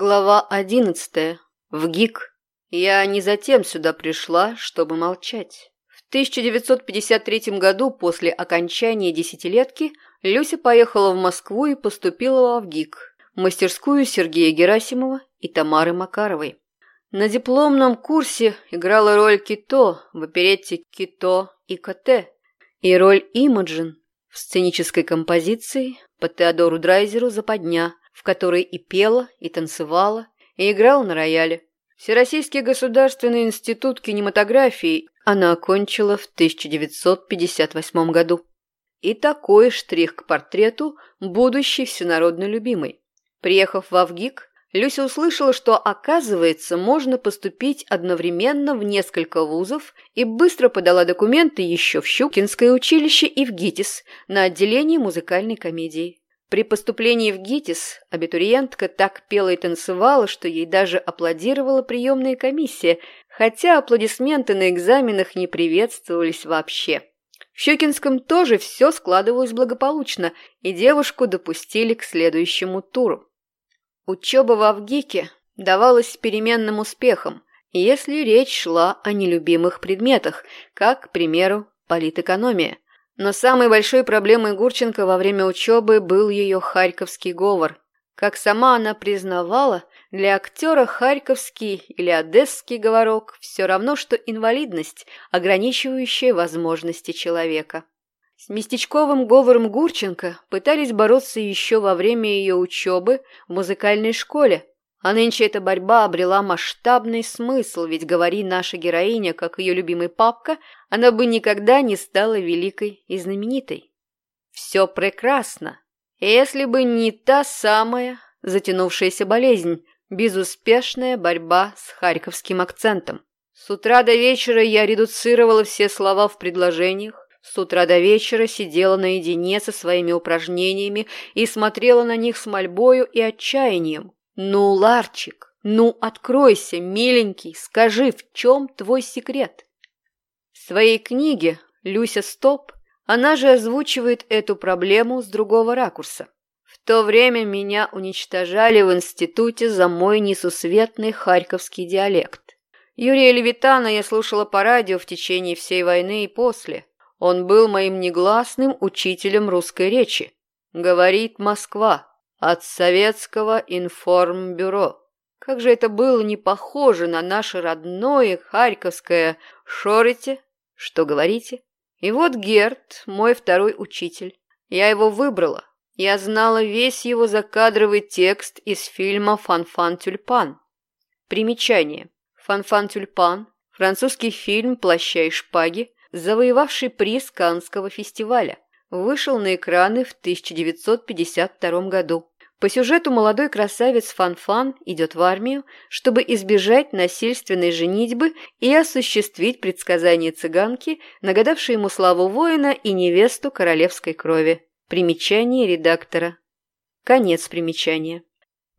Глава одиннадцатая. В ГИК. Я не затем сюда пришла, чтобы молчать. В 1953 году, после окончания десятилетки, Люся поехала в Москву и поступила в ГИК, мастерскую Сергея Герасимова и Тамары Макаровой. На дипломном курсе играла роль Кито в оперетте «Кито и КТ» и роль Имаджин в сценической композиции по Теодору Драйзеру «Западня», в которой и пела, и танцевала, и играла на рояле. Всероссийский государственный институт кинематографии она окончила в 1958 году. И такой штрих к портрету будущей всенародно любимой. Приехав в Авгик, Люся услышала, что, оказывается, можно поступить одновременно в несколько вузов и быстро подала документы еще в Щукинское училище и в ГИТИС на отделение музыкальной комедии. При поступлении в ГИТИС абитуриентка так пела и танцевала, что ей даже аплодировала приемная комиссия, хотя аплодисменты на экзаменах не приветствовались вообще. В Щекинском тоже все складывалось благополучно, и девушку допустили к следующему туру. Учеба в Авгике давалась с переменным успехом, если речь шла о нелюбимых предметах, как, к примеру, политэкономия – но самой большой проблемой Гурченко во время учебы был ее харьковский говор. Как сама она признавала, для актера харьковский или одесский говорок все равно, что инвалидность, ограничивающая возможности человека. С местечковым говором Гурченко пытались бороться еще во время ее учебы в музыкальной школе, а нынче эта борьба обрела масштабный смысл, ведь говори наша героиня, как ее любимый папка, она бы никогда не стала великой и знаменитой. Все прекрасно, если бы не та самая затянувшаяся болезнь, безуспешная борьба с харьковским акцентом. С утра до вечера я редуцировала все слова в предложениях, с утра до вечера сидела наедине со своими упражнениями и смотрела на них с мольбою и отчаянием, «Ну, Ларчик, ну, откройся, миленький, скажи, в чем твой секрет?» В своей книге «Люся Стоп» она же озвучивает эту проблему с другого ракурса. В то время меня уничтожали в институте за мой несусветный харьковский диалект. Юрия Левитана я слушала по радио в течение всей войны и после. Он был моим негласным учителем русской речи. Говорит Москва. От советского информбюро. Как же это было не похоже на наше родное харьковское «Шорите? Что говорите?» И вот Герт, мой второй учитель. Я его выбрала. Я знала весь его закадровый текст из фильма «Фанфан Тюльпан». Примечание. «Фанфан Тюльпан» – французский фильм «Плаща и шпаги», завоевавший приз Каннского фестиваля вышел на экраны в 1952 году. По сюжету молодой красавец Фан-Фан идет в армию, чтобы избежать насильственной женитьбы и осуществить предсказание цыганки, нагадавшей ему славу воина и невесту королевской крови. Примечание редактора. Конец примечания.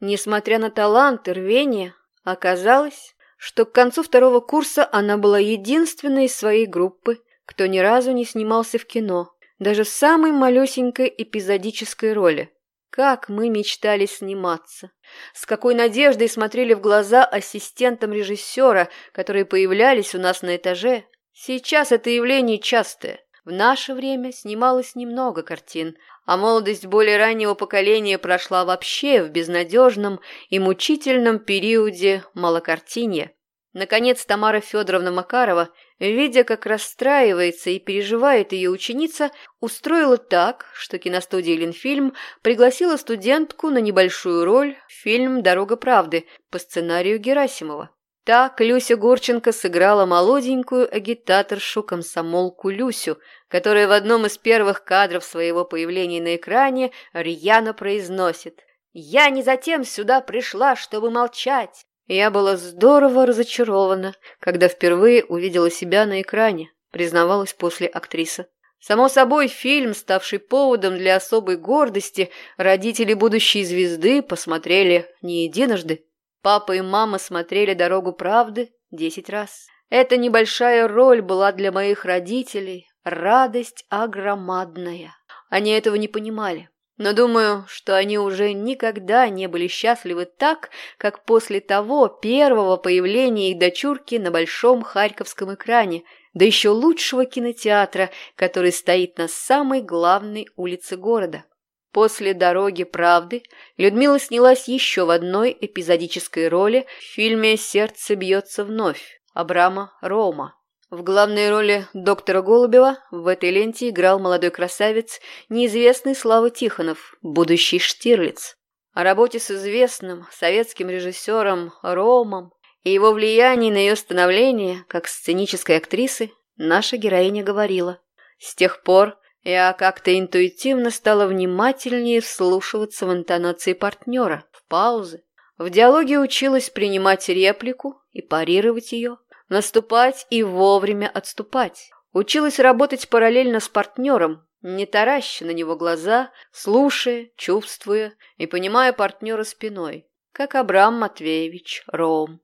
Несмотря на талант и рвение, оказалось, что к концу второго курса она была единственной из своей группы, кто ни разу не снимался в кино, даже в самой малюсенькой эпизодической роли. Как мы мечтали сниматься. С какой надеждой смотрели в глаза ассистентам режиссера, которые появлялись у нас на этаже. Сейчас это явление частое. В наше время снималось немного картин, а молодость более раннего поколения прошла вообще в безнадежном и мучительном периоде малокартинья. Наконец Тамара Федоровна Макарова, видя, как расстраивается и переживает ее ученица, устроила так, что киностудия «Ленфильм» пригласила студентку на небольшую роль в фильм «Дорога правды» по сценарию Герасимова. Так Люся Гурченко сыграла молоденькую агитаторшу-комсомолку Люсю, которая в одном из первых кадров своего появления на экране рьяно произносит «Я не затем сюда пришла, чтобы молчать. Я была здорово разочарована, когда впервые увидела себя на экране, признавалась после актриса. Само собой, фильм, ставший поводом для особой гордости, родители будущей звезды посмотрели не единожды. Папа и мама смотрели «Дорогу правды» десять раз. Эта небольшая роль была для моих родителей радость огромадная. Они этого не понимали. Но думаю, что они уже никогда не были счастливы так, как после того первого появления их дочурки на большом харьковском экране, да еще лучшего кинотеатра, который стоит на самой главной улице города. После «Дороги правды» Людмила снялась еще в одной эпизодической роли в фильме «Сердце бьется вновь» Абрама Рома. В главной роли доктора Голубева в этой ленте играл молодой красавец, неизвестный Слава Тихонов, будущий Штирлиц. О работе с известным советским режиссером Ромом и его влиянии на ее становление как сценической актрисы наша героиня говорила. С тех пор я как-то интуитивно стала внимательнее вслушиваться в интонации партнера, в паузы. В диалоге училась принимать реплику и парировать ее – наступать и вовремя отступать. Училась работать параллельно с партнером, не тараща на него глаза, слушая, чувствуя и понимая партнера спиной, как Абрам Матвеевич Ром.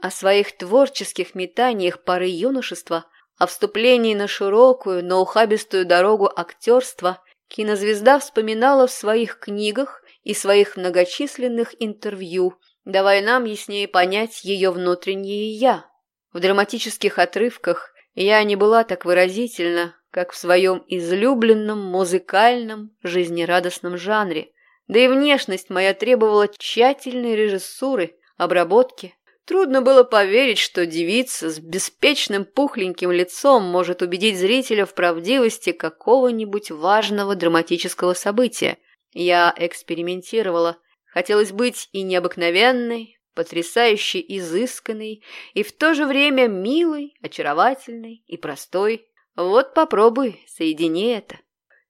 О своих творческих метаниях поры юношества, о вступлении на широкую, но ухабистую дорогу актерства кинозвезда вспоминала в своих книгах и своих многочисленных интервью, давая нам яснее понять ее внутреннее «я», в драматических отрывках я не была так выразительна, как в своем излюбленном музыкальном жизнерадостном жанре. Да и внешность моя требовала тщательной режиссуры, обработки. Трудно было поверить, что девица с беспечным пухленьким лицом может убедить зрителя в правдивости какого-нибудь важного драматического события. Я экспериментировала. Хотелось быть и необыкновенной, потрясающе изысканный и в то же время милый, очаровательный и простой. Вот попробуй, соедини это.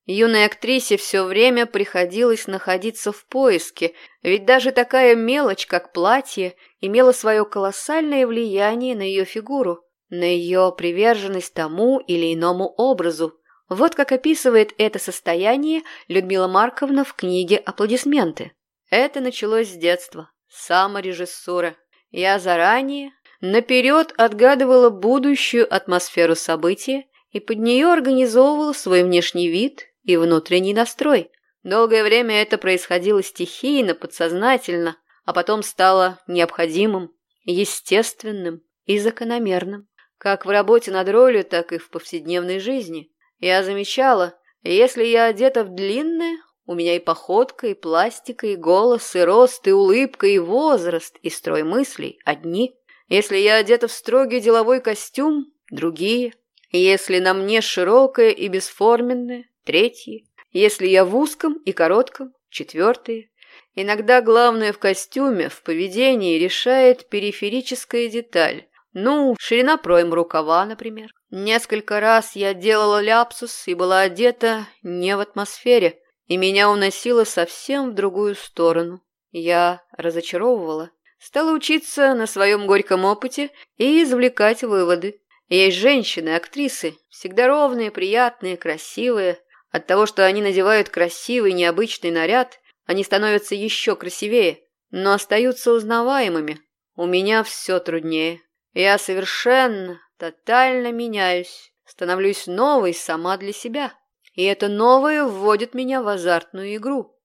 Юной актрисе все время приходилось находиться в поиске, ведь даже такая мелочь, как платье, имела свое колоссальное влияние на ее фигуру, на ее приверженность тому или иному образу. Вот как описывает это состояние Людмила Марковна в книге «Аплодисменты». Это началось с детства. Саморежиссура. Я заранее, наперед отгадывала будущую атмосферу события и под нее организовывала свой внешний вид и внутренний настрой. Долгое время это происходило стихийно, подсознательно, а потом стало необходимым, естественным и закономерным. Как в работе над ролью, так и в повседневной жизни. Я замечала, если я одета в длинное, у меня и походка, и пластика, и голос, и рост, и улыбка, и возраст, и строй мыслей одни. Если я одета в строгий деловой костюм, другие. Если на мне широкое и бесформенное, третьи. Если я в узком и коротком, четвертые. Иногда главное в костюме, в поведении решает периферическая деталь. Ну, ширина пройм рукава, например. Несколько раз я делала ляпсус и была одета не в атмосфере, и меня уносило совсем в другую сторону. Я разочаровывала. Стала учиться на своем горьком опыте и извлекать выводы. Есть женщины, актрисы, всегда ровные, приятные, красивые. От того, что они надевают красивый, необычный наряд, они становятся еще красивее, но остаются узнаваемыми. У меня все труднее. Я совершенно, тотально меняюсь, становлюсь новой сама для себя. И это новое вводит меня в азартную игру.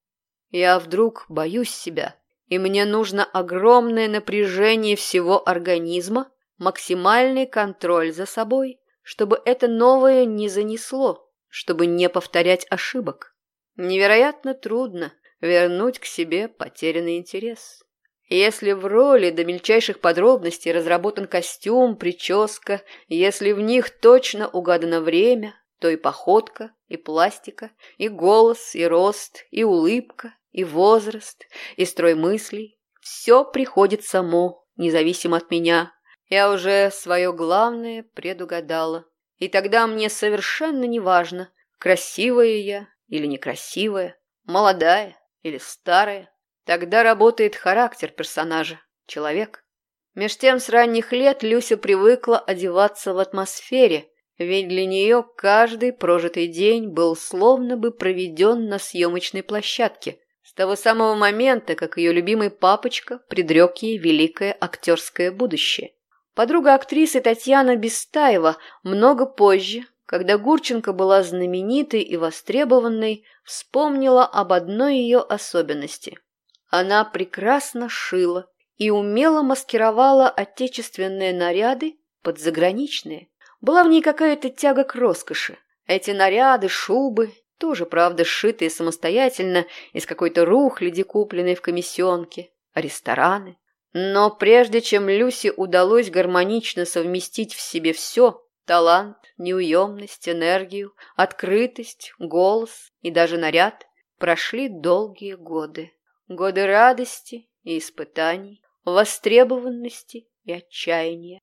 Я вдруг боюсь себя, и мне нужно огромное напряжение всего организма, максимальный контроль за собой, чтобы это новое не занесло, чтобы не повторять ошибок. Невероятно трудно вернуть к себе потерянный интерес. Если в роли до мельчайших подробностей разработан костюм, прическа, если в них точно угадано время, то и походка, и пластика, и голос, и рост, и улыбка, и возраст, и строй мыслей. Все приходит само, независимо от меня. Я уже свое главное предугадала. И тогда мне совершенно не важно, красивая я или некрасивая, молодая или старая. Тогда работает характер персонажа, человек. Меж тем с ранних лет Люся привыкла одеваться в атмосфере – ведь для нее каждый прожитый день был словно бы проведен на съемочной площадке, с того самого момента, как ее любимый папочка предрек ей великое актерское будущее. Подруга актрисы Татьяна Бестаева много позже, когда Гурченко была знаменитой и востребованной, вспомнила об одной ее особенности. Она прекрасно шила и умело маскировала отечественные наряды под заграничные. Была в ней какая-то тяга к роскоши. Эти наряды, шубы, тоже, правда, сшитые самостоятельно из какой-то рухляди, купленной в комиссионке, рестораны. Но прежде чем Люсе удалось гармонично совместить в себе все – талант, неуемность, энергию, открытость, голос и даже наряд – прошли долгие годы. Годы радости и испытаний, востребованности и отчаяния.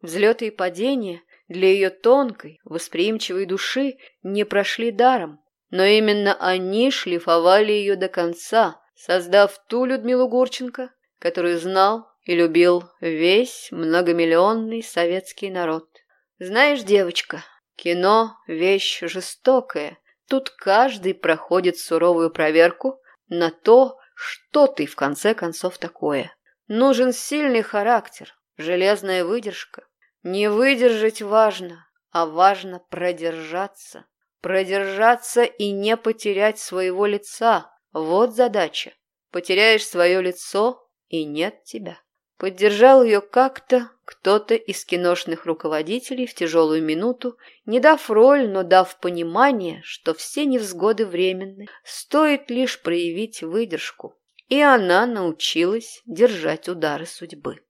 Взлеты и падения для ее тонкой, восприимчивой души не прошли даром, но именно они шлифовали ее до конца, создав ту Людмилу Гурченко, которую знал и любил весь многомиллионный советский народ. Знаешь, девочка, кино – вещь жестокая. Тут каждый проходит суровую проверку на то, что ты в конце концов такое. Нужен сильный характер, железная выдержка. Не выдержать важно, а важно продержаться. Продержаться и не потерять своего лица. Вот задача. Потеряешь свое лицо, и нет тебя. Поддержал ее как-то кто-то из киношных руководителей в тяжелую минуту, не дав роль, но дав понимание, что все невзгоды временны, стоит лишь проявить выдержку. И она научилась держать удары судьбы.